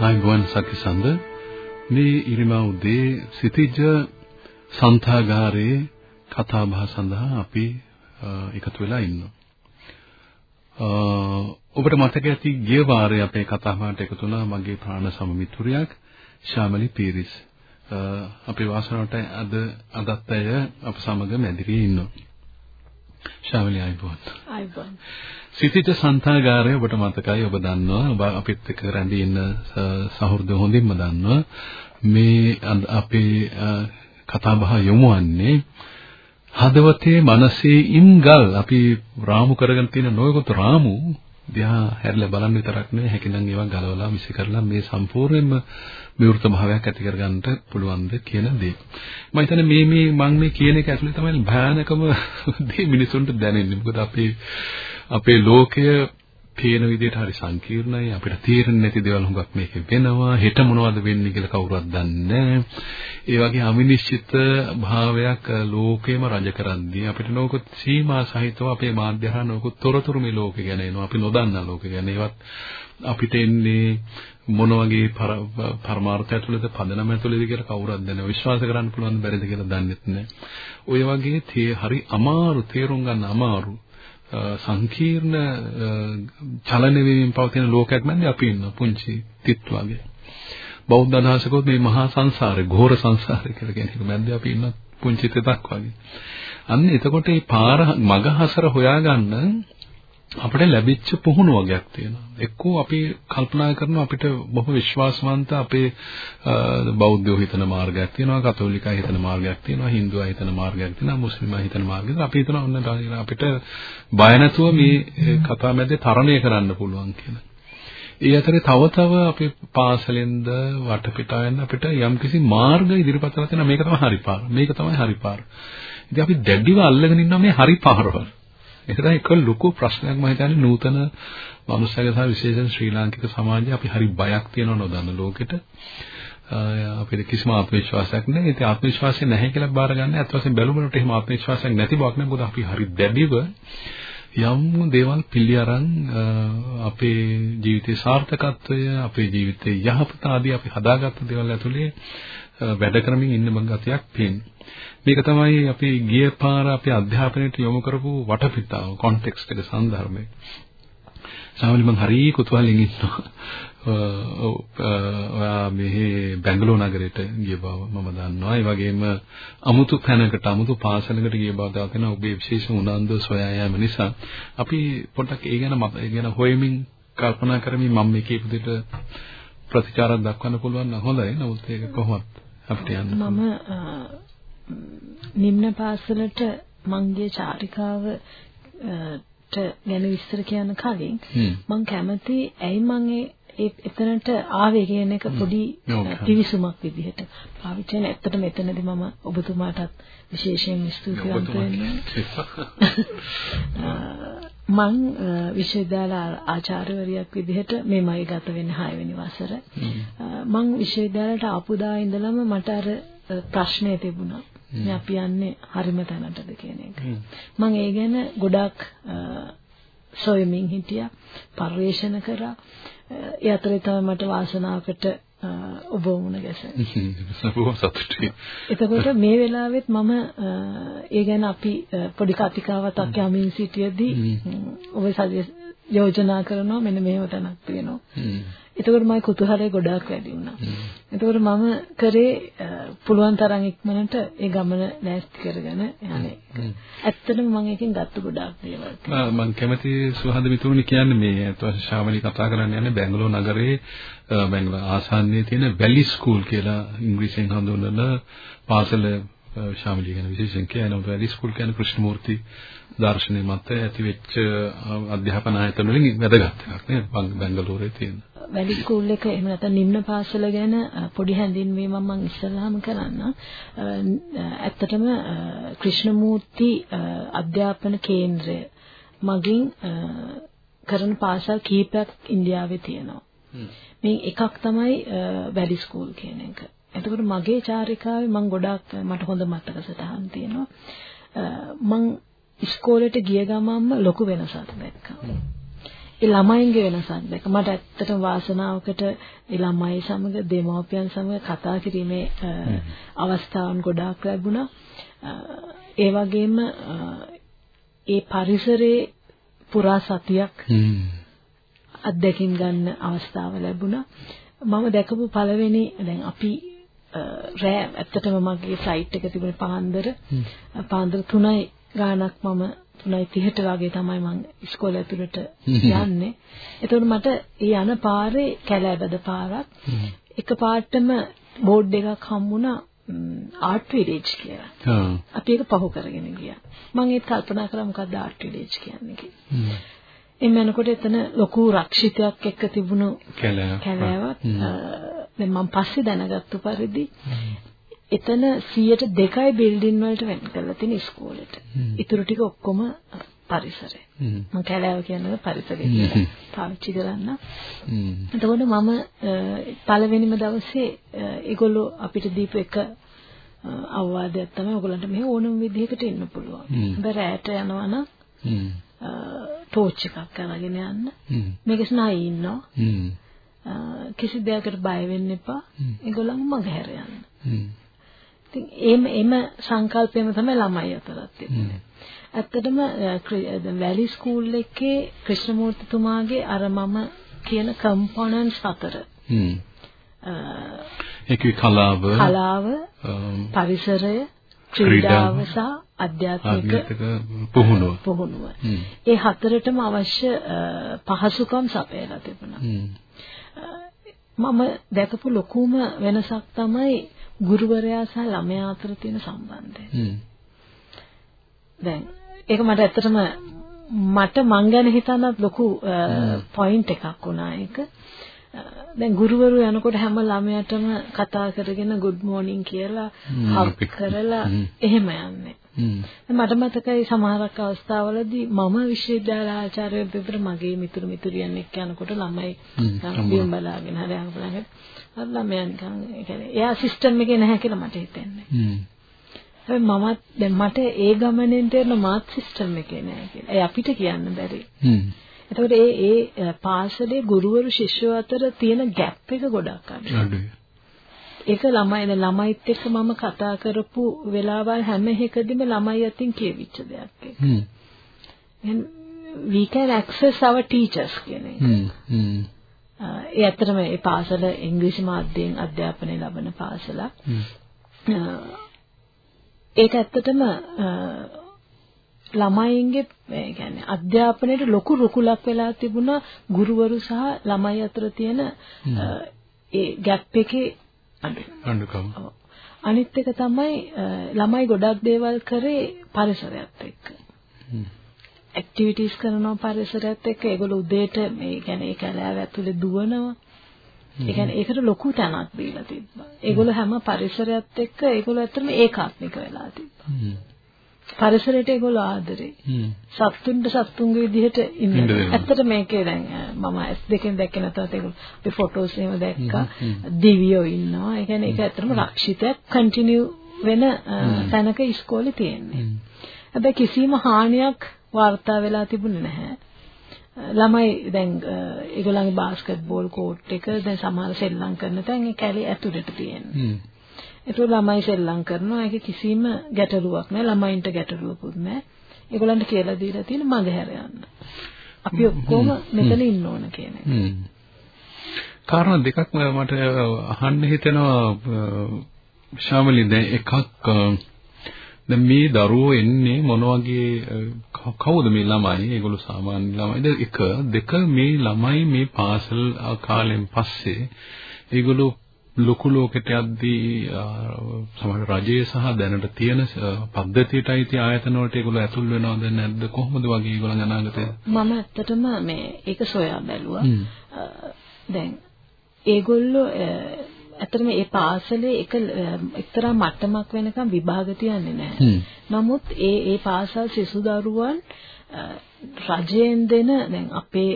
ආයුබෝවන් සකිසඳ මේ ඉරිමා උදේ සිටිජ සන්තාගාරයේ කතා බහ සඳහා අපි එකතු වෙලා ඉන්නවා. ඔබට මතක ඇති ගිය වාරේ අපේ කතා බහට එකතු වුණා මගේ ප්‍රාණ සමමිතුරියක් ශාමලි පීරිස්. අපේ වාසනාවට අද අදත් ඇය අප සමග මැදිරියේ ඉන්නවා. ශාමලි ආයුබෝවන්. ආයුබෝවන්. සිතිත සන්තාගාරය ඔබට මතකයි ඔබ දන්නවා ඔබ අපිත් එක්ක රැඳී ඉන්න සහෘද හොඳින්ම දන්නවා මේ අපේ කතා බහ යොමුවන්නේ හදවතේ මනසේ ඉම්ගල් අපි රාමු කරගෙන තියෙන නොයෙකුත් රාමු දිහා හැරිලා බලන්න විතරක් නෙවෙයි හැකිනම් ඒවා ගලවලා මිස කරලා මේ සම්පූර්ණයෙන්ම විවෘත භාවයක් ඇති කරගන්නට පුළුවන්ද කියන දේ. මම හිතන්නේ මේ මේ මම මේ කියන එක ඇතුලේ තමයි භයානකම දේ මිනිසුන්ට දැනෙන්නේ. මොකද අපේ අපේ ලෝකය පේන විදිහට හරි සංකීර්ණයි. අපිට තේරෙන්නේ නැති දේවල් හුඟක් මේකේ වෙනවා. හෙට මොනවද වෙන්නේ කියලා කවුරුවත් දන්නේ ඒ වගේ අවිනිශ්චිත භාවයක් ලෝකෙම රජ කරද්දී අපිට නොකොත් සීමා සහිතව අපේ මාධ්‍ය හරහා නොකොත් තොරතුරු මේ ලෝකේ ගැන එනවා. අපි නොදන්නා ලෝකේ ගැන. ඒවත් අපිට එන්නේ මොන වගේ පරමාර්ථය ඇතුළේද පදනම ඇතුළේද කියලා කවුරුත් දන්නේ විශ්වාස කරන්න පුළුවන් බැරිද කියලා දන්නෙත් නැහැ. ඔය වගේ හරි අමාරු තේරුම් ගන්න අමාරු සංකීර්ණ චලන වීමෙන් පවතින ලෝකයක් මැද අපි ඉන්න පුංචි තිත් වගේ. බෞද්ධ අදහසකොත් මේ මහා සංසාරේ, ඝෝර සංසාරේ කියලා කියන එක මැද අපි ඉන්න පුංචි තිතක් වගේ. අන්න එතකොට මේ පාර මග හසර හොයාගන්න අපිට ලැබිච්ච පුහුණු වගේක් තියෙනවා. එක්කෝ අපි කල්පනා කරනවා අපිට බොහෝ විශ්වාසවන්ත අපේ බෞද්ධයෝ හිතන මාර්ගයක් තියෙනවා, කතෝලිකයි හිතන මාර්ගයක් තියෙනවා, හින්දුවා හිතන මාර්ගයක් තියෙනවා, මුස්ලිමයි හිතන මාර්ගයක් තියෙනවා. අපි හිතනවා ඔන්න අපිට බය නැතුව මේ කතා මැදේ තරණය කරන්න පුළුවන් කියලා. ඒ අතරේ තව තව අපි පාසලෙන්ද වටපිටාවෙන් අපිට යම්කිසි මාර්ග ඉදිරිපත් කරලා තියෙනවා මේක තමයි හරි පාර. මේක තමයි හරි පාර. ඉතින් අපි දැඩිව අල්ලගෙන ඉන්නවා මේ හරි පාරවල. ඒක තමයි එක ලොකු ප්‍රශ්නයක් මම හිතන්නේ නූතන මනුස්සයගේ සහ විශේෂයෙන් ශ්‍රී ලාංකික සමාජයේ අපි හරි බයක් තියෙනව නොදන්න ලෝකෙට. අපිට කිසිම ආත්ම විශ්වාසයක් නැහැ. ඒ ආත්ම විශ්වාසය නැහැ කියලා බාර ගන්න. අත් වශයෙන් බැලුමකට එහෙම ආත්ම විශ්වාසයක් නැති බවක් නෙවෙයි. මොකද අපි හරි දැඩිව යම් දේවල් පිළි අරන් අපේ ජීවිතේ සාර්ථකත්වය, අපේ ජීවිතේ යහපත ආදී අපි හදාගත්ත දේවල් ඇතුලේ වැඩ කරමින් ඉන්න මං ගතියක් පේන්නේ. මේක තමයි අපි ගිය පාර අපේ අධ්‍යාපනයට යොමු කරපු වටපිටාව කොන්ටෙක්ස්ට් එක සන්දර්භය. සාමාන්‍යයෙන් මම හරි කුතුහලෙන් ඉන්නවා. ඔයා මෙහි බැංගලෝර නගරයට ගිය බව මම දන්නවා. ඒ වගේම අමුතු තැනකට අමුතු පාසලකට ගිය බව දකින ඔබේ විශේෂ උනන්දුව සොයා යාම නිසා අපි පොඩ්ඩක් ඒ ගැන ඒ ගැන හොයමින් කල්පනා කරමින් මම මේකේ විදිහට ප්‍රතිචාරයක් දක්වන්න පුළුවන් නම් හොඳයි. නමුත් ඒක කොහොමද අපිට යන්න මම නිම්න පාසලට මංගේ චාරිකාව ට ගැන විස්තර කියන්න කලින් මම කැමති ඇයි මං ඒ එතනට ආවේ කියන එක පොඩි පිවිසුමක් විදිහට. පාවිච්චි වෙන ඇත්තට මෙතනදී මම ඔබතුමාටත් විශේෂයෙන් ස්තුතිවන්ත මං විශ්වවිද්‍යාල ආචාර්යවරියක් විදිහට මේ මගේ ගත වෙන්නේ 6 වෙනි වසර. මං විශ්වවිද්‍යාලයට ආපු දා ඉඳලම මට අර ප්‍රශ්නය තිබුණා මේ අපි යන්නේ හරිම තැනටද කියන එක. මම ඒ ගැන ගොඩක් සොයමින් හිටියා, පරිශන කරා. ඒ අතරේ තමයි මට වාසනාවකට ඔබ වුණ ගැසෙන්නේ. බොහොම සතුටුයි. එතකොට මේ වෙලාවෙත් මම ඒ ගැන අපි පොඩි කතිකාවතක් යමින් සිටියදී ඔබ යෝජනා කරනවා මෙන්න මේව තැනක් තියෙනවා. එතකොට මගේ කුතුහලය ගොඩාක් වැඩි වුණා. එතකොට මම කරේ පුළුවන් තරම් ඉක්මනට ඒ ගමන ලෑස්ති කරගෙන යන්නේ. ඇත්තටම මම එකෙන් ගත්ත ගොඩාක් දේවල්. මම කැමති සුහද මිතුරුනි කියන්නේ මේ අතවශ ශාමලි කතා කරන්න යන්නේ බැංගලෝර නගරයේ බැංගලෝර ආසන්නයේ තියෙන වැලි ස්කූල් කියලා ඉංග්‍රීසියෙන් හඳුන්වන පාසල ශාමිලී ගැන විශේෂයෙන් කියනවා වැඩි ස්කූල් කියන කෘෂ්ණමූර්ති දර්ශනය මත ඇති වෙච්ච අධ්‍යාපන ආයතන වලින් වැදගත් එකක් නේද බංගලෝරේ තියෙන. වැඩි ස්කූල් එක එහෙම නැත්නම් නිම්න පාසල ගැන පොඩි හැඳින්වීමක් මම ඉස්සරහම කරන්න. ඇත්තටම කෘෂ්ණමූර්ති අධ්‍යාපන කේන්ද්‍රය මගින් කරන පාසල් කීපයක් ඉන්දියාවේ තියෙනවා. මේ එකක් තමයි වැඩි ස්කූල් කියන එක. එතකොට මගේ චාරිකාවේ මම ගොඩාක් මට හොඳ මතක සටහන් තියෙනවා. මම ඉස්කෝලේට ගිය ගමන්ම ලොකු වෙනසක් දැක්කා. ඒ ළමයින්ගේ වෙනසක් දැක්ක. මට ඇත්තටම වාසනාවකට ඒ ළමයි සමග දෙමව්පියන් සමග කතා කිරීමේ අවස්ථාවන් ගොඩාක් ලැබුණා. ඒ වගේම ඒ පරිසරයේ පුරා සතියක් අත්දැකීම් ගන්න අවස්ථාව ලැබුණා. මම දැකපු පළවෙනි දැන් අපි රෑ ඇත්තටම මගේ ෆ්ලයිට් එක තිබුණේ පාන්දර පාන්දර 3යි ගාණක් මම 3:30ට වගේ තමයි මම ඉස්කෝලේ ඇතුළට යන්නේ. එතකොට මට ඒ යන පාරේ කැලෑබද පාරක් එක පාටම බෝඩ් එකක් හම්බුණා ආර්ට් විලේජ් කියලා. අපි ඒක පහු කරගෙන ගියා. මම ඒක කල්පනා කරා මොකක්ද ආර්ට් විලේජ් කියන්නේ කියලා. එම් යනකොට එතන ලොකු රක්ෂිතයක් එක්ක තිබුණු කැලෑවක්. දැන් මම පස්සේ දැනගත්තු පරිදි එතන 102යි බිල්ඩින් වලට වෙන් කරලා තියෙන ඉස්කෝලේට. ඊටු ටික ඔක්කොම පරිසරය. මම කැලෑව කියන්නේ පරිසරය කියලා පාවිච්චි කරන්න. එතකොට මම පළවෙනිම දවසේ ඒගොල්ලෝ අපිට දීපු එක අවවාදයක් තමයි ඔයගොල්ලන්ට මෙහෙ ඕනම විදිහකට ඉන්න පුළුවන්. හැබැයි රැට යනවා නම් ටෝච් එකක් අරගෙන යන්න. මේක ස්නායි ඉන්නවා. කිසි දෙයකට බය වෙන්න එපා. ඒගොල්ලන් මග හැර යන්න. ඉතින් එම එම සංකල්පයම තමයි ළමයි අතරත් තිබුණේ. ඇත්තටම වැලි ස්කූල් එකේ ක්‍රිෂ්ණමූර්තිතුමාගේ අර මම කියන කම්පොනන්ට්ස්. හ්ම්. ඒකේ කලාව කලාව පරිසරය ක්‍රීඩාව සහ අධ්‍යාත්මික පුහුණුව. පුහුණුව. ඒ හතරටම අවශ්‍ය පහසුකම් සපයලා තිබුණා. මම දැකපු ලොකුම වෙනසක් තමයි ගුරුවරයා සහ ළමයා අතර තියෙන සම්බන්ධය. දැන් ඒක මට ඇත්තටම මට මං ගැන හිතනත් ලොකු පොයින්ට් එකක් වුණා ඒක. දැන් ගුරුවරු යනකොට හැම ළමයාටම කතා කරගෙන good morning කියලා හක් කරලා එහෙම යන්නේ. මට මතකයි සමහරක් අවස්ථාවලදී මම විශ්වවිද්‍යාල ආචාර්යවරු දෙතර මගේ මිතුරු මිතුරියන් එක්ක යනකොට ළමයි බිම් බලාගෙන හරි අහපලගෙන අර ළමයා නිකන් ඒ කියන්නේ එයා සිස්ටම් එකේ නැහැ කියලා මට හිතෙන්නේ. හැබැයි මමත් දැන් මට ඒ ගමනෙන් තේරෙන මාත් සිස්ටම් එකේ නැහැ කියලා. ඒ අපිට කියන්න බැරි. එතකොට ඒ ඒ පාසලේ ගුරුවරු ශිෂ්‍යයෝ අතර තියෙන ગેප් එක ගොඩක් අඩුයි. ඒක ළමයි දැන් ළමයිත් එක්ක මම කතා කරපු වෙලාවල් හැම එකදීම ළමයි අතින් කියවිච්ච දෙයක් ඒක. හ්ම්. we can access our teachers කියන එක. හ්ම්. ඒ ඇත්තටම ඒ පාසල ඉංග්‍රීසි මාධ්‍යයෙන් අධ්‍යාපනය ලබන පාසලක්. ඒක ඇත්තටම ළමයින්ගේ කියන්නේ අධ්‍යාපනයේ ලොකු රුකුලක් වෙලා තිබුණා ගුරුවරු සහ ළමයි අතර තියෙන ඒ ગેප් එකේ අඩුකම. අනිත් එක තමයි ළමයි ගොඩක් දේවල් කරේ පරිසරයත් එක්ක. ඇක්ටිවිටීස් කරනවා පරිසරයත් එක්ක ඒගොල්ලෝ උදේට මේ කියන්නේ ඒ කැලෑව ඇතුලේ දුවනවා. ඒ කියන්නේ ඒකට ලොකු තැනක් දීලා තිබ්බා. ඒගොල්ලෝ හැම පරිසරයත් එක්ක ඒගොල්ලෝ ඇත්තටම ඒකාත්මික වෙලා තිබ්බා. පරිසරයට ඒගොල්ලෝ ආදරේ. සත්තුන්ට සත්තුන්ගේ විදිහට ඉන්නවා. ඇත්තට මේකේ දැන් මම S දෙකෙන් දැක්කේ නැතත් ඒගොල්ලෝ අපි ෆොටෝස් එහෙම දැක්කා. දිවියෝ ඉන්නවා. ඒ කියන්නේ ඒක ඇත්තටම රක්ෂිතයක් කන්ටිනියු වෙන තැනක ඉස්කෝලේ තියෙන්නේ. හැබැයි කිසිම හානියක් වාර්තා වෙලා තිබුණේ නැහැ. ළමයි දැන් ඒගොල්ලන්ගේ බාස්කට් බෝල් කෝට් එක දැන් සමහර සෙල්ලම් කරන තැන් ඒ කැලේ ඇතුළට තියෙනවා. ඒක ළමයි සෙල්ලම් කරනවා. ඒක කිසිම ගැටලුවක් නෑ. ළමයින්ට ගැටලුවකුත් නෑ. ඒගොල්ලන්ට කියලා දීලා තියෙන මඟ හැර යන්න. අපි ඔක්කොම මෙතන ඉන්න ඕන කියන එක. කාරණා දෙකක් මට අහන්න හිතෙනවා ශාමලි දැන් එකක් දැන් මේ දරුවෝ එන්නේ මොන වගේ කවුද මේ ළමයි? ඒගොල්ලෝ සාමාන්‍ය ළමයිද? එක දෙක මේ ළමයි මේ පාසල් කාලෙන් පස්සේ ඒගොල්ලෝ ලොකු ලෝකෙට යද්දී සමහර රජයේ සහ දැනට තියෙන පද්ධතියට අයිති ආයතන වලට ඒගොල්ලෝ ඇතුල් වෙනවද නැද්ද? කොහොමද වගේ ඒගොල්ලන් අනාගතේ? මම ඇත්තටම මේ ඒක සොයා බැලුවා. දැන් ඒගොල්ලෝ ඇත්තටම මේ පාසලේ එක එක්තරා මට්ටමක් වෙනකම් විභාග තියන්නේ නැහැ. නමුත් ඒ ඒ පාසල් සිසු දරුවන් රජයෙන් දෙන දැන් අපේ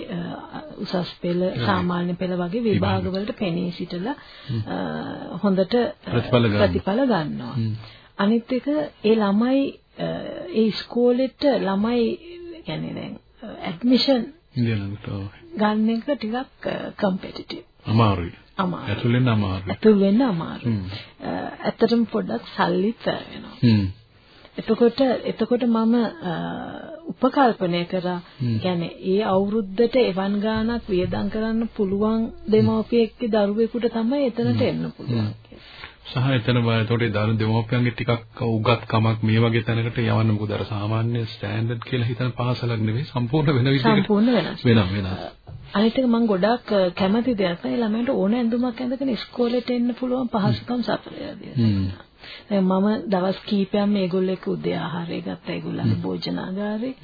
උසස් පෙළ සාමාන්‍ය පෙළ වගේ විභාගවලට පෙනී සිටලා හොඳට ප්‍රතිඵල ගන්නවා. අනිත් එක ඒ ළමයි ඒ ඉස්කෝලෙට ළමයි කියන්නේ දැන් ඇඩ්මිෂන් ගන්න එක ටිකක් කම්පිටිටිව්. අමාරුයි. අමාරු. ඇතුළෙන් අමාරුයි. ඇතුළෙන් අමාරුයි. ඇත්තටම පොඩ්ඩක් සල්ලිත් වෙනවා. එතකොට එතකොට මම උපකල්පනය කරා. කියන්නේ ඒ අවුරුද්දට එවන් ගාණක් වියදම් කරන්න පුළුවන් දෙමව්පියෙක්ගේ දරුවෙකුට තමයි එතනට එන්න පුළුවන් සහ එතන එතකොට දරු දෙමව්පියන්ගේ ටිකක් උගත්කමක් මේ වගේ තැනකට යවන්න මොකද? අර සාමාන්‍ය ස්ටෑන්ඩඩ් කියලා හිතන පාසලක් නෙවෙයි සම්පූර්ණ වෙන විදිහකට සම්පූර්ණ වෙනස්. වෙනස් වෙනස්. අනිත් එක මම ගොඩාක් කැමති දෙයක්. තමයි ළමයින්ට ඕන ඇඳුමක් ඇඳගෙන ඉස්කෝලේට එන්න පුළුවන් පහසුකම් සපයලා දෙනවා. දැන් මම දවස් කීපයක් මේගොල්ලෝ එක්ක උදේ ආහාරය ගත්තා. ඒගොල්ලන්ගේ භෝජනාගාරේ.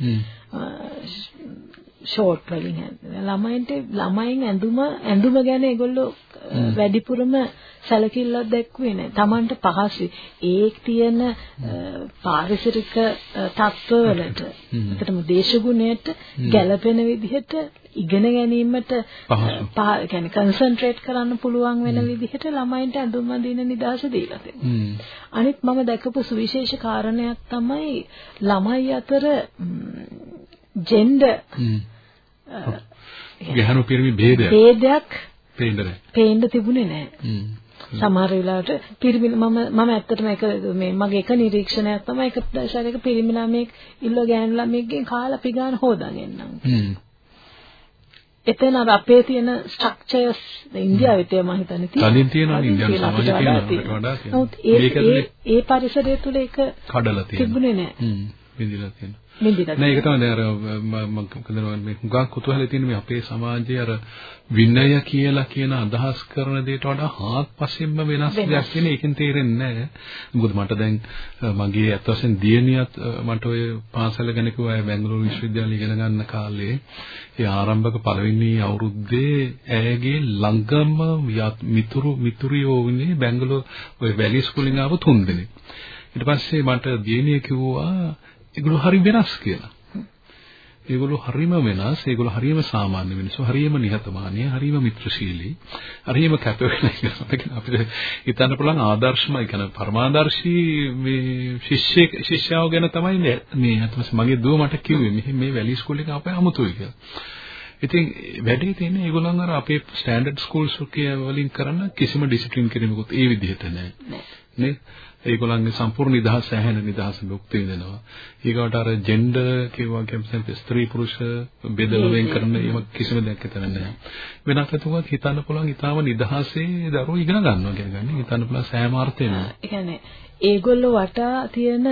ෂෝට් වලින් ළමයින්ට ළමයින් ඇඳුම ඇඳුම ගැන ඒගොල්ලෝ වැඩිපුරම සැලකිල්ලක් දැක්ුවේ නැහැ. Tamanට පහසුයි. ඒ තියෙන පාරිසරික තත්ත්වවලට. ඒකටම දේශගුණයට ගැළපෙන විදිහට ඉගෙන ගැනීමට يعني කන්සන්ට්‍රේට් කරන්න පුළුවන් වෙන විදිහට ළමයින්ට ඇඳුම් අඳින නිදහස දීලා තියෙනවා. අනිත් මම දැකපු සුවිශේෂ කාරණයක් තමයි ළමයි අතර ජෙන්ඩර් ගැහණු පිරිමි භේදයක් භේදයක් පේන්න නැහැ. පේන්න තිබුණේ නැහැ. සමහර වෙලාවට පිරිමි මම මම ඇත්තටම එක මේ මගේ එක නිරීක්ෂණයක් තමයි එක දශකයක පිරිමි ළමෙක් ඉල්ල ගෑනු ළමෙක්ගෙන් කාලා පිගාන හොදන් එන්නම්. එතන අර අපේ තියෙන ස්ට්‍රක්චර්ස් ඉන්දියාවේ තියෙන මම හිතන්නේ තියෙනවා. කලින් තියෙනවා ඉන්දියානු සමාජයේ තියෙනවා වඩා තියෙනවා. ඒ පරිසරය තුල ඒක කඩලා තියෙනවා. තිබුණේ නැහැ. විඳිලා තියෙනවා. නිදිලා නෑ ඒක තමයි අර මම මොකද මේ හුඟක් කුතුහලයි තියෙන මේ අපේ සමාජයේ අර විනය කියලා කියන අදහස් කරන දෙයට වඩා හාත්පසින්ම වෙනස් දෙයක් කියන එකෙන් තේරෙන්නේ නෑ. මොකද මට දැන් මගේ අත් වශයෙන් දියණියත් මට ඔය පාසල ගැන කිව්වා බැංගලෝර විශ්වවිද්‍යාලය ඉගෙන ගන්න කාලේ. ඒ ආරම්භක පළවෙනි අවුරුද්දේ ඇයගේ ළඟම මිතුරු මිතුරියෝ වුණේ බැංගලෝර ඔය වැලි ස්කූලින් ආව තුන් දෙනෙක් ඊට පස්සේ මට දියණිය කිව්වා ඒගොල්ලෝ හරි වෙනස් කියලා. ඒගොල්ලෝ හරිම වෙනස්, ඒගොල්ලෝ හරිම සාමාන්‍ය මිනිස්සු, හරිම නිහතමානී, හරිම මිත්‍රශීලී, හරිම කැප වෙන ඉන්නවා. අපිට හිතන්න පුළුවන් ආදර්ශමයි කියන පරමාදර්ශී මේ ශිෂ්‍ය ශිෂ්‍යාව ගැන තමයි මේ අතමස් මගේ දුව මට කිව්වේ මෙහි මේ වැලි ස්කූල් එක අපේ අමුතුයි කියලා. ඉතින් වැඩි තියෙන්නේ ඒගොල්ලන් අර අපේ ස්ටෑන්ඩඩ් ස්කූල්ස් වලින් කරන කිසිම ඩිසිප්ලින් කිරීමකුත් ඒ විදිහට. නේ? ඒගොල්ලන්ගේ සම්පූර්ණ නිදහස ඇහෙන නිදහස භුක්ති විඳිනවා. ඊගොට අර ජෙන්ඩර් කියවා කියන්නේ ස්ත්‍රී පුරුෂ බෙදල වෙන් කරන ඒව කිසිම දෙයක් එතන නැහැ. වෙනත් අතට හිතන්න පුළුවන් ඊටාම නිදහසේ දරුවෝ ඉගෙන ගන්නවා කියන්නේ හිතන්න පුළුවන් සෑම අර්ථයෙන්ම. ඒ කියන්නේ ඒගොල්ලෝ වටා තියෙන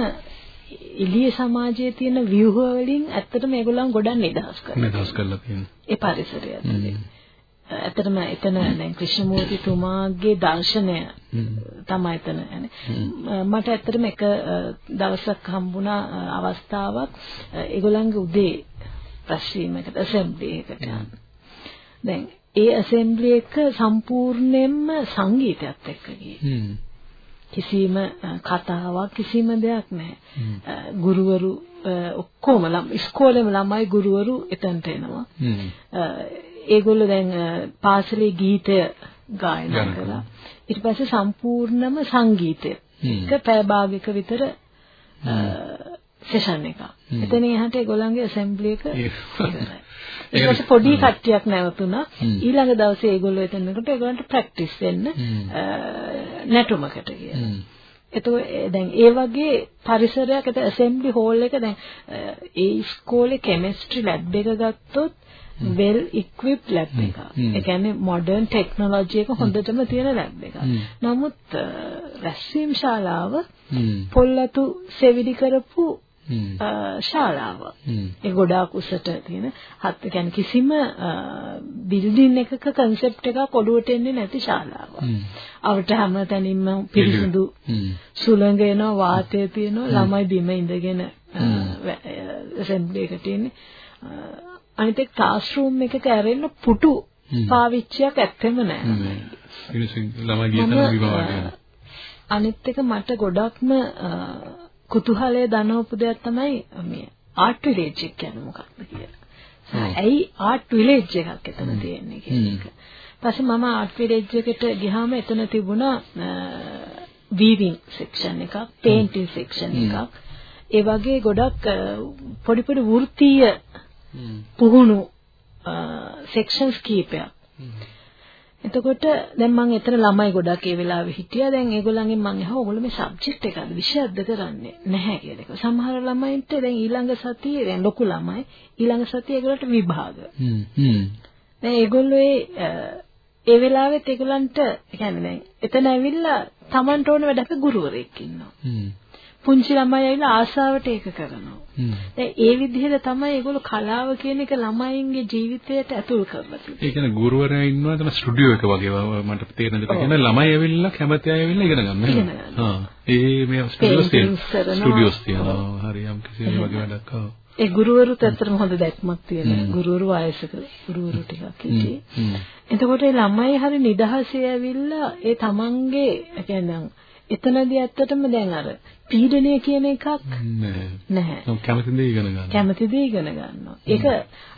එළිය සමාජයේ තියෙන ව්‍යුහ වලින් ඇත්තටම ඒගොල්ලන් ගොඩක් නිදහස් කරනවා. නිදහස් කරලා තියෙනවා. ඒ පරිසරය ඇතුලේ. ඇත්තටම එතන දැන් ක්‍රිෂ්ණමූර්තිතුමාගේ දර්ශනය තමයි එතන මට ඇත්තටම එක දවසක් හම්බුණා අවස්ථාවක්. ඒගොල්ලන්ගේ උදේ රැස්වීමකට ඇසෙම්බලි එකට දැන් ඒ ඇසෙම්බලි එක සම්පූර්ණයෙන්ම සංගීතයත් එක්ක කිසිම කතාවක් කිසිම දෙයක් නැහැ ගුරුවරු ඔක්කොම ඉස්කෝලේම ළමයි ගුරුවරු එතනට එනවා ඒගොල්ලෝ දැන් පාසලේ ගීතය ගායනා කළා. ඊට පස්සේ සම්පූර්ණම සංගීතය. එක පැය භාගයක විතර සෙෂන් එක. එතන එහාට ඒගොල්ලන්ගේ ඇසෙම්බලි එක ඉවරයි. ඊට පස්සේ පොඩි කට්ටියක් නැවතුණා. ඊළඟ දවසේ ඒගොල්ලෝ එතනකට ඒගොල්ලන්ට ප්‍රැක්ටිස් වෙන්න නැටුමකට ගියා. එතකොට දැන් ඒ වගේ පරිසරයක් ඒත ඇසෙම්බලි හෝල් එක දැන් ඒ ඉස්කෝලේ කෙමිස්ට්‍රි ලැබ් එක ගත්තොත් well equipped lab එකක්. ඒ කියන්නේ modern technology එක හොඳටම තියෙන lab එකක්. නමුත් රැස්වීම් ශාලාව පොල්ලතු සෙවිලි කරපු ශාලාව. ඒ ගොඩාක් උසට තියෙන හත් කියන්නේ කිසිම බිල්ඩින් එකක concept එකක් ඔළුවට එන්නේ නැති ශාලාවක්. අවට හැමතැනින්ම පිරිසිදු සුළඟ එනවා වාතය තියෙනවා ළමයි බිම ඉඳගෙන assembly එකට ඉන්නේ. අනිත් එක් ක්ලාස් රූම් එකක ඇරෙන්න පුටු පාවිච්චියක් ඇත්තෙම නැහැ. ළමයි ගිය තැන විභාගය. අනිත් එක මට ගොඩක්ම කුතුහලය දනවපු දෙයක් තමයි මේ ආර්ට් විලේජ් එක කියන්නේ මොකක්ද කියලා. ඇයි ආර්ට් විලේජ් එකක් එතන තියෙන්නේ කියන එක. පස්සේ මම ආර්ට් විලේජ් එකට ගියාම එතන තිබුණා වීවිං සෙක්ෂන් එකක්, පේන්ටිං සෙක්ෂන් එකක්. ඒ වගේ ගොඩක් පොඩි පොඩි වෘත්තීය පුහුණු සෙක්ෂන්ස් කීපයක්. එතකොට දැන් මම එතන ළමයි ගොඩක් ඒ වෙලාවේ හිටියා. දැන් ඒගොල්ලන්ගෙන් මම අහුවා ඔයගොල්ලෝ මේ සබ්ජෙක්ට් එකද විෂයක්ද කරන්නේ නැහැ කියලා එක. සමහර ළමයින්ට දැන් ඊළඟ සතියේ දැන් ලොකු ළමයි ඊළඟ සතියේ ඒගොල්ලන්ට විභාග. හ්ම් හ්ම්. දැන් ඒගොල්ලෝ ඒ වෙලාවෙත් ඒගොල්ලන්ට කියන්නේ දැන් එතන ඇවිල්ලා Tamanට ඕන වැඩක ගුරුවරයෙක් ඉන්නවා. හ්ම්. පුංචි ළමයි ඇවිල්ලා ආසාවට ඒක කරනවා. දැන් ඒ විදිහට තමයි ඒගොල්ලෝ කලාව කියන එක ළමයින්ගේ ජීවිතයට ඇතුල් කරලා තියෙන්නේ. ඒ කියන්නේ ගුරුවරයා ඉන්නවා එතන ස්ටුඩියෝ එක වගේ මට තේරෙන දේ කියන්නේ ළමයි ඇවිල්ලා කැමති අය ඇවිල්ලා ඉගෙන ගන්න. හා. ඒ මේ ස්ටුඩියෝස් තියෙනවා. හරි යම් කිසි වගේ වැඩක්. ආ. ඒ ගුරුවරුත් ඇත්තටම හොඳ දැක්මක් තියෙන ගුරුවරු වයසක ගුරුවරු ටිකක් හිටියේ. එතකොට ඒ ළමයි හරි නිදහසේ ඇවිල්ලා ඒ තමන්ගේ කියන්නේ එතනදී ඇත්තටම දැන් අර පීඩනය කියන එකක් නැහැ. කැමති දේ ඉගෙන ගන්නවා. කැමති දේ ඉගෙන ගන්නවා. ඒක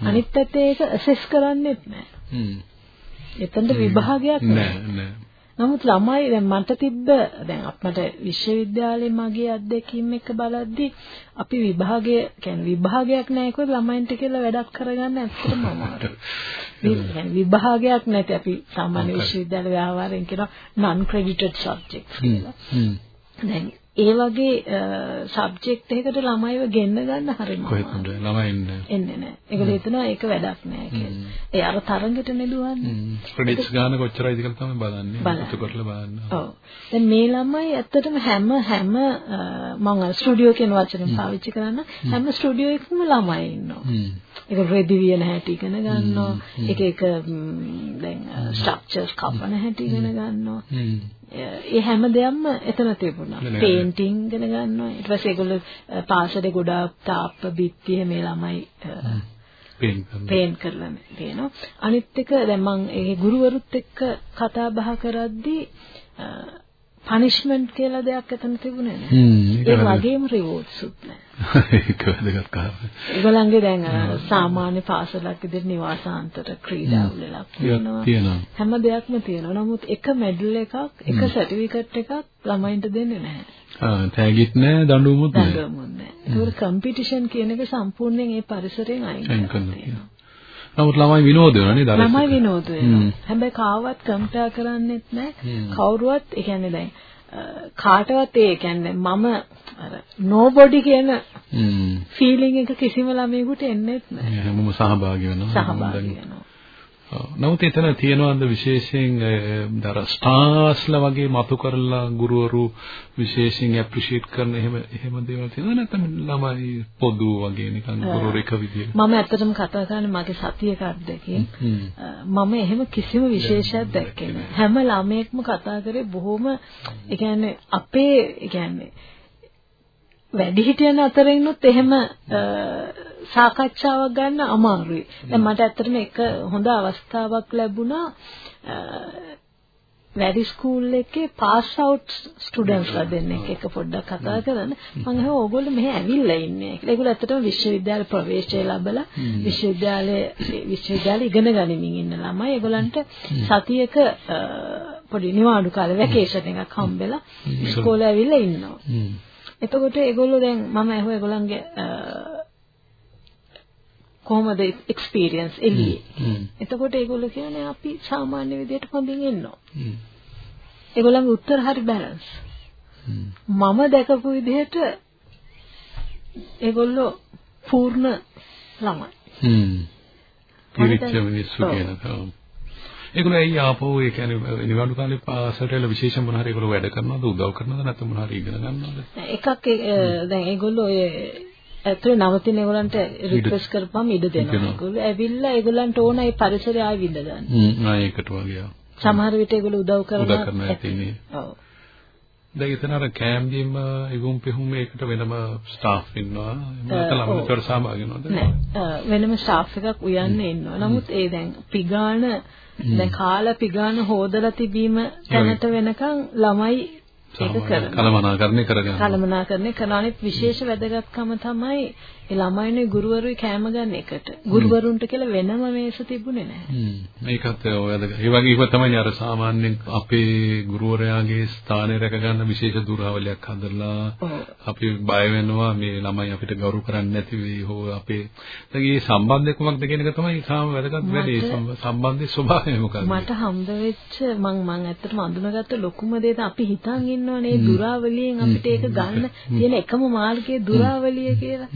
අනිත් පැත්තේ ඒක ඇසෙස් කරන්නෙත් නැහැ. එතනට විභාගයක් නැහැ. නමුත් ළමයි දැන් මට තිබ්බ දැන් අපමට විශ්වවිද්‍යාලයේ මගේ අත්දැකීම් එක බලද්දි අපි විභාගය කියන්නේ විභාගයක් නැහැ කිව්වොත් ළමයින්ට කියලා වැඩක් කරගන්න ඇත්තටම අමාරුයි. විභාගයක් නැති අපි සාමාන්‍ය විශ්වවිද්‍යාල ව්‍යවහාරයෙන් කියන non credited subjects කියලා. දැන් ඒ වගේ සබ්ජෙක්ට් එකකට ළමයිව ගෙන්න ගන්න හරිම කොහෙත්ද ළමයි ඉන්නේ එන්නේ නැහැ. ඒගොල්ලෝ හිතනවා ඒක වැඩක් නෑ කියලා. ඒ අර තරඟට නෙදුවන්නේ. ක්‍රෙඩිට්ස් ගන්න කොච්චරයිද කියලා තමයි බලන්නේ. ඒක කරලා බලන්න. ඔව්. දැන් මේ ළමයි ඇත්තටම හැම හැම මම ස්ටුඩියෝ කියන වචනේ පාවිච්චි කරන හැම ස්ටුඩියෝ එකකම ළමයි ඉන්නවා. ඒක රෙදි වියන හැටි ඉගෙන ගන්නවා. ඒක ඒක දැන් ස්ට්‍රක්චර්ස් කපන හැටි ඉගෙන ගන්නවා. ඒ හැම දෙයක්ම එතන තිබුණා. පේන්ටිං ඉගෙන ගන්නවා. ඊට පස්සේ ඒගොල්ලෝ පාසලේ ගොඩාක් තාප්ප බිත්තිය මේ ළමයි පේන් කරලා තියෙනවා. අනිත් එක දැන් මම ඒ ගුරුවරුත් එක්ක කතා බහ කරද්දී පනිෂ්මන්ට් කියලා දෙයක් එතන තිබුණේ නැහැ. ඒ වගේම රිවෝඩ්ස් උත් නැහැ. ඒක වැදගත් කාරණා. ඒගොල්ලන්ගේ දැන් සාමාන්‍ය පාසලක් විදිහට නිවාසාන්තර ක්‍රීඩා උළෙලක් තියෙනවා. හැම දෙයක්ම තියෙනවා. නමුත් එක මෙඩල් එකක්, එක සර්ටිෆිකේට් එකක් ළමයින්ට දෙන්නේ නැහැ. ආ තෑගිත් නැහැ, දඬුවමුත් නැහැ. දඬුවමුත් නැහැ. ඒක කම්පිටිෂන් කියන එක සම්පූර්ණයෙන් ඒ පරිසරයෙන් අයින් කරනවා. නමුත් ළමයි විනෝද වෙනවා නේද? ළමයි විනෝද වෙනවා. හැබැයි කාවත් කම්පෙයාර් කරන්නෙත් නැහැ. කවුරුවත් ඒ කියන්නේ දැන් කාටවත් ඒ කියන්නේ මම අර නෝබොඩි කියන ෆීලිං එක කිසිම ළමයෙකුට එන්නේත් නැහැ. හැමෝම සහභාගී වෙනවා. සහභාගී වෙනවා. නමුත් එතන තියෙනවද විශේෂයෙන් දර ස්ටාර්ස්ලා වගේ මතු කරලා ගුරුවරු විශේෂයෙන් ඇප්‍රීෂিয়েට් කරන එහෙම එහෙම දේවල් තියෙනවද? නැත්නම් ළමයි පොදු වගේ නිකන් ගුරුවරු එක විදියට? මම ඇත්තටම කතා කරන්නේ මගේ සතියක අත්දැකීම් මම එහෙම කිසිම විශේෂයක් දැක්කේ නැහැ හැම ළමයෙක්ම කතා කරේ බොහොම ඒ කියන්නේ අපේ ඒ කියන්නේ වැඩිහිටියන් අතර ඉන්නොත් එහෙම සාකච්ඡාවක් ගන්න අමාරුයි. දැන් මට ඇත්තටම එක හොඳ අවස්ථාවක් ලැබුණා. වැඩි ස්කූල් එකේ පාස් අවුට් ස්ටුඩන්ට්ස්ලා දෙන්නෙක් එක පොඩ්ඩක් කතා කරන්න. මම අහුවා ඕගොල්ලෝ මෙහෙ ඇවිල්ලා ඉන්නේ. කියලා. ඒගොල්ලෝ ඇත්තටම විශ්වවිද්‍යාල ප්‍රවේශය ලැබලා විශ්වවිද්‍යාලයේ විශ්වවිද්‍යාලේ ඉගෙන ගනිමින් ඉන්න ළමයි. ඒගොල්ලන්ට සතියක පොඩි නිවාඩු කාලේ වැකේෂන් එකක් හම්බෙලා ඉස්කෝලේ ඇවිල්ලා ඉන්නවා. එතකොට ඒගොල්ලෝ දැන් මම අහුවා ඒගොල්ලන්ගේ කොහොමද එක්ස්පීරියන්ස් එළියේ. එතකොට ඒගොල්ලෝ කියන්නේ අපි සාමාන්‍ය විදියට හොඳින් ඉන්නවා. ඒගොල්ලන්ගේ උත්තර හරි බැලන්ස්. මම දැකපු විදිහට ඒගොල්ලෝ පූර්ණ ළමයි. හ්ම්. පිරිච්ච මිනිස්සු කියනවා. ඒගොල්ලෝ ඇයි ආපහු ඒ කියන්නේ නිවාඩු කාලේ පාසලට එලා විශේෂ මොන හරි ඒගොල්ලෝ වැඩ කරනවද උදව් කරනවද නැත්නම් මොන හරි ඉගෙන ගන්නවද? එකක් දැන් ඒගොල්ලෝ ඇතුලේ නවතින ඒගොල්ලන්ට රික්වෙස්ට් කරපම් ඉඩ දෙනවා. ඒගොල්ලෝ ඇවිල්ලා ඒගොල්ලන්ට ඕන ඒ පරිසරය ආයෙ විඳ ගන්න. හ්ම් ආ ඒකට වගේ. සමහර විට ඒගොල්ලෝ උදව් කරනවා. උදව් කරනවා ඇතිනේ. ඔව්. දැන් එතන අර කෑම්බියම ඉවුම් පිහුම් ඒකට වෙනම ස්ටාෆ් ඉන්නවා. මට ළමයින්ට සහභාගී වෙනවද? නෑ. වෙනම ස්ටාෆ් එකක් උයන්නේ ඉන්නවා. නමුත් ඒ දැන් පිගාන දැන් කාලා පිගාන හොදලා තිබීම තැනට වෙනකන් ළමයි ඒක කරනවා. කලමනාකරණය කරගන්න. කලමනාකරණය කරන අනිත් විශේෂ වැදගත්කම තමයි ඒ ළමයිනේ ගුරුවරුයි කැම ගන්න එකට. ගුරුවරුන්ට කියලා වෙනම මේස තිබුණේ නැහැ. මේකත් වැදගත්. ඒ වගේ ඉව තමයි අර සාමාන්‍යයෙන් අපේ ගුරුවරයාගේ ස්ථානය රැක ගන්න විශේෂ දුරාවලියක් හදලා අපි බය වෙනවා මේ ළමයි අපිට ගෞරව කරන්නේ නැති වෙයි හෝ අපේ දැන් මේ සම්බන්ධය කොහොමද කියන එක තමයි සාම වැදගත් වැඩේ. සම්බන්ධයේ ස්වභාවය මොකක්ද? මට හම්බ වෙච්ච මං මං ඇත්තටම අඳුනගත්ත ලොකුම දේ අපි හිතන් ඉන්නවනේ දුරාවලියෙන් අපිට ඒක ගන්න තියෙන එකම මාර්ගයේ දුරාවලිය කියලා.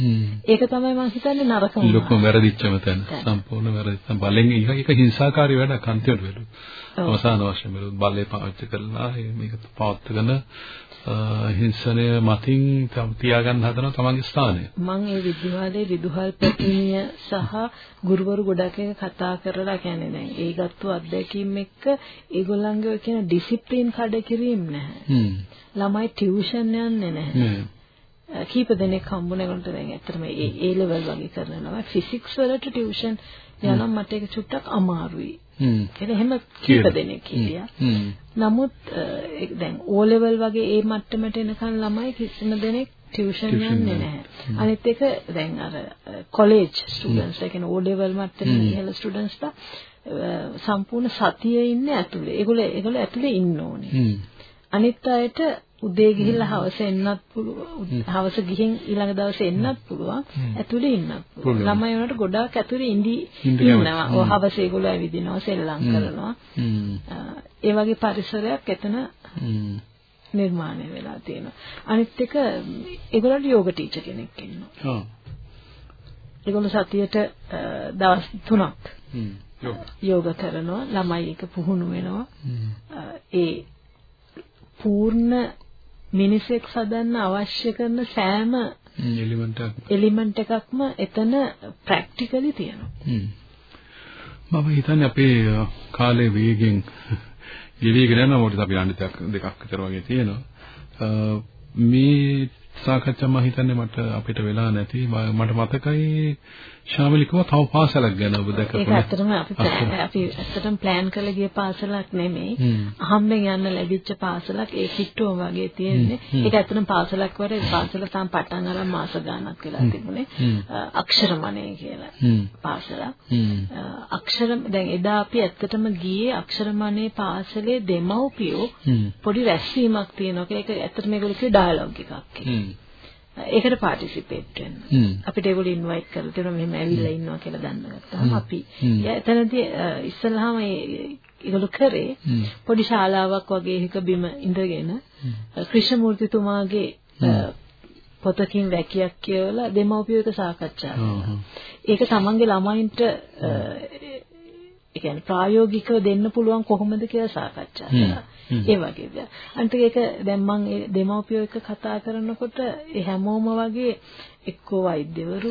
ඒක තමයි මම හිතන්නේ නරකම. ලොකුම වැරදිච්චම තැන. සම්පූර්ණ වැරදිච්ච බලෙන් ඒක හිංසාකාරී වැඩක් අන්තිමට වෙලු. අවසාන වශයෙන් මෙලු බලය පාවිච්චි කරලා මේක පවත්වගෙන හිංසනය මතින් තියාගන්න හදන තමන්ගේ ස්ථානය. මම ඒ විද්‍යාලයේ විදුහල් ප්‍රතිනිය සහ ගුරුවරු ගොඩක් එක කතා කරලා කියන්නේ දැන්. ඒ ගත්තු අත්දැකීම් එක්ක ඒගොල්ලන්ගේ කියන ඩිසිප්ලින් කඩ කිරීම නැහැ. ළමයි ටියුෂන් යන්නේ නැහැ. කීප දෙනෙක් හම්බුනේ ඒගොල්ලන්ට දැන් ඇත්තටම ඒ ඒ ලෙවල් වගේ කරනවා ෆිසික්ස් වලට ටියුෂන් යනම් මට ඒක චුට්ටක් අමාරුයි හ්ම්. කියන්නේ එහෙම කීප දෙනෙක් හිටියා. නමුත් දැන් ඕ ලෙවල් වගේ ඒ මට්ටමට එනකන් ළමයි කිසිම දෙනෙක් ටියුෂන් යන්නේ නැහැ. අනිත් එක දැන් අර කොලෙජ් ස්ටුඩන්ට්ස් ඒ කියන්නේ ඕ ලෙවල් මට්ටමේ ඉහළ ස්ටුඩන්ට්ස්ලා සම්පූර්ණ සතියේ ඉන්නේ ඇතුලේ. ඒගොල්ලෝ ඒගොල්ලෝ ඇතුලේ ඉන්න ඕනේ. අනිත් අයට උදේ ගිහිල්ලා හවස එන්නත් පුළුවන්. හවස ගිහින් ඊළඟ දවසේ එන්නත් පුළුවන්. ඇතුලේ ඉන්නත් පුළුවන්. ළමයි වුණාට ගොඩාක් ඇතුලේ ඉඳි ඉන්නවා. ඔය හවස ඒගොල්ලෝ ඇවිදිනවා, සෙල්ලම් කරනවා. ඒ වගේ පරිසරයක් එතන නිර්මාණය වෙලා තියෙනවා. අනිත් එක ඒගොල්ලන්ට යෝග ටීචර් කෙනෙක් ඉන්නවා. ඔව්. ඒගොල්ලෝ සතියට දවස් 3ක් යෝග කරනවා. ළමයි එක පුහුණු වෙනවා. ඒ පූර්ණ මිනිසෙක් හදන්න අවශ්‍ය කරන සෑම එලිමන්ට් එකක්ම එතන ප්‍රැක්ටිකලි තියෙනවා. මම හිතන්නේ අපේ කාලේ වේගෙන් ගෙවිගෙන යනවා මොකද අපි අනිත් දෙකක් විතර වගේ තියෙනවා. මේ සාකච්ඡා මම හිතන්නේ මට අපිට වෙලා නැති. මට මතකයි ශාමිලිකව තව පාසලක් ගැන ඔබ දැකපු ඒක ඇත්තටම අපි අපි ඇත්තටම ප්ලෑන් කරලා ගිය පාසලක් නෙමෙයි. අහම්බෙන් යන්න ලැබිච්ච පාසලක් ඒ කිට්ටුව වගේ තියෙන්නේ. ඒක ඇත්තටම පාසලක් වල පාසල තාම පටන් අරන් මාස ගාණක් වෙලා තිබුණේ. අක්ෂරමණේ කියලා පාසලක්. අක්ෂර දැන් එදා අපි ඇත්තටම ගියේ අක්ෂරමණේ පාසලේ දෙමව්පියෝ පොඩි රැස්වීමක් තියෙනවා ඒක ඇත්තටම මේගොල්ලෝ කිය ඩයලොග් එකක් කියලා ඒකට පාටිසිපේට් වෙන්න. අපිට ඒගොල්ලෝ ඉන්වයිට් කරලා තියෙනවා මෙහෙම ඇවිල්ලා ඉන්නවා කියලා දැනගත්තාම අපි. එතනදී ඉස්සල්ලාම ඒගොල්ලෝ කරේ පොඩි ශාලාවක් වගේ එකක බිම ඉඳගෙන ක්‍රිෂ්ණමූර්තිතුමාගේ පොතකින් වැකියක් කියවලා දෙමව්පියෝ එක සාකච්ඡා කරනවා. ඒක තමන්ගේ ළමයින්ට ඒ කියන්නේ ප්‍රායෝගිකව දෙන්න පුළුවන් කොහොමද කියලා සාකච්ඡා කරා. ඒ වගේ දේවල්. අනිත් ඒක දැන් මම ඒ දෙමව්පියෝ එක්ක කතා කරනකොට ඒ හැමෝම වගේ එක්කෝ වෛද්‍යවරු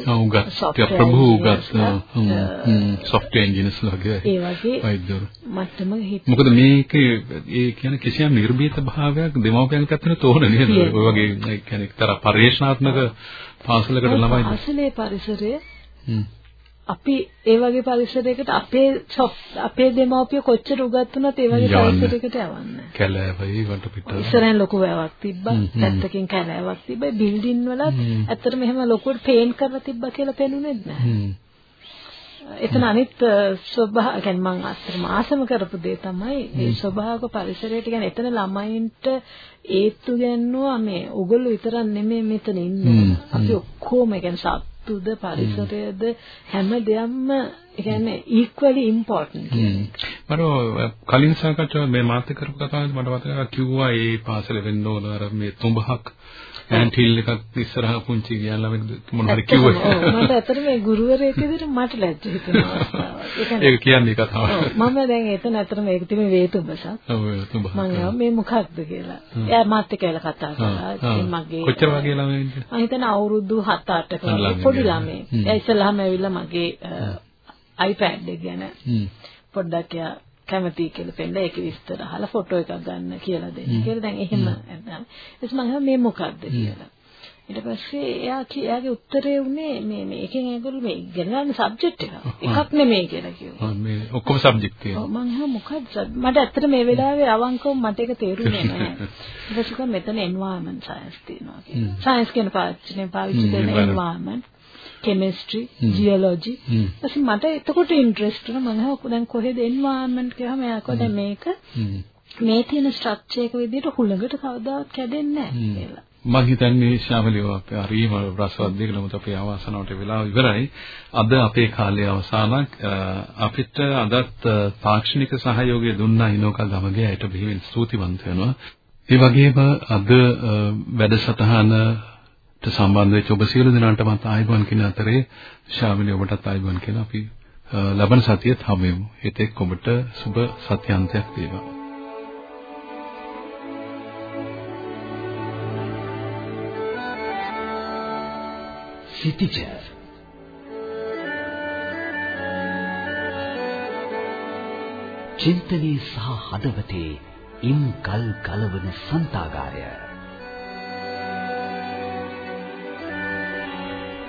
සොෆ්ට්වෙයාර් ප්‍රභූ උගත් සොෆ්ට්වෙයාර් ඉංජිනර්ස් වගේ ඒ වගේ වෛද්‍යවරු. මට්ටම හිත මොකද මේක ඒ කියන්නේ කිසියම් නිර්භීත භාවයක් දෙමව්පියන් පැත්තට තෝරන නේද? ඔය වගේ ඒ කියන්නේ එක්තරා පරිේශනාත්මක පාසලකට ළමයි. පාසලේ පරිසරය අපි ඒ වගේ පරිසරයකට අපේ අපේ දෙමව්පිය කොච්චර උගත් වුණත් ඒ වගේ පරිසරයකට යවන්නේ. කැලෑවයි වට පිට. ඉස්සරහින් ලොකු වැවක් තිබ්බා පැත්තකින් කැලෑවක් තිබ්බා බිල්ඩින් වලත් ඇත්තටම එහෙම ලොකුවට පේන්ට් කරලා තිබ්බා කියලා පෙනුනේ නැහැ එතන අනිත් ස්වභාව කියන්නේ මම අත්‍තරම ආසම කරපු දේ තමයි මේ ස්වභාවික පරිසරයට කියන්නේ එතන ළමයින්ට ඒත්තු ගන්නවා මේ ඔගොල්ලෝ විතරක් නෙමෙයි මෙතන ඉන්නේ. අපි ඔක්කොම කියන්නේ සතුද පරිසරයද හැම දෙයක්ම කියන්නේ equally important මම කලින් සාකච්ඡාව මේ මාත් කරපු කතාවේ මට මතකයි කිව්වා ඒ පාසල වෙන්න ඕන. අර මේ තුඹහක් ඇන්ට් හිල් එකක් ඉස්සරහා පුංචි ගියන් ළමෙක් මොන හරි කිව්වා. ඔව් මට ඇත්තට මේ ගුරුවරයෙක් විදිහට මට ලැජ්ජ හිතෙන අවස්ථාවක්. ඒක කියන්නේ කතාව. මම දැන් එතන ඇත්තටම ඒක තිබෙන වේතුඹසක්. ඔව් තුඹ. මම මේ මොකක්ද කියලා. එයා මාත් එක්ක ඇවිල්ලා කතා කරා. ඉතින් මගේ කොච්චර වගේ ළමයින්ද? මම හිතන අවුරුදු 7 8ක පොඩි ළමයි. එයා ඉස්සෙල්ලාම ඇවිල්ලා මගේ iPad එක ගැන පොඩ්ඩක් එයා කැමති කියලා පෙන්න ඒක විස්තර අහලා ෆොටෝ එකක් ගන්න කියලා දෙන්න. කියලා දැන් එහෙම නැත්නම් එස් මම මේ මොකක්ද කියලා. ඊට පස්සේ එයා එයාගේ උත්තරේ උනේ මේ මේකෙන් ඒගොල්ලෝ මේ ඉගෙන ගන්න සබ්ජෙක්ට් එක. එකක් නෙමෙයි කියලා කිව්වා. මේ ඔක්කොම සබ්ජෙක්ට් තියෙනවා. මම අහුව මොකක්ද? මට ඇත්තට මේ වෙලාවේ අවංකවම මට ඒක තේරුනේ නැහැ. ඊට පස්සේ මෙතන environment science තියෙනවා කියලා. science කියන පාවිච්චිනේ පාවිච්චි කරන environment chemistry geology. ඊට මට එතකොට ඉන්ට්‍රෙස්ට් වුණා මම හව දැන් කොහෙද environment කියවම එයා කොහෙද මේක. මේ තියෙන ස්ට්‍රක්චර් එක විදිහට හුලඟට කවදාවත් කැඩෙන්නේ නැහැ කියලා. මම හිතන්නේ ශාවලියව අපේ හරිම රසවත් දෙයක් නමුත් අපේ අවසානට වෙලාව ඉවරයි. අද අපේ කාලයේ අවසානක්. අපිට අදත් තාක්ෂණික සහයෝගය දුන්නා ඉනෝකා ගමගේට බෙහෙවින් ස්තුතිවන්ත වෙනවා. ඒ වගේම අද වැඩසටහනට සම්බන්ධ වෙච්ච ඔබ සියලු දෙනාටමත් ආයිබෝන් කියන අතරේ ශාවලිය ඔබටත් ආයිබෝන් කියලා අපි ලබන සතියේත් හමු. ඒතෙක් ඔබට සුබ සත්‍යාන්තයක් වේවා. සිටිජර් චින්තනයේ සහ හදවතේ ඉම් කල් කලවන සන්තාගාරය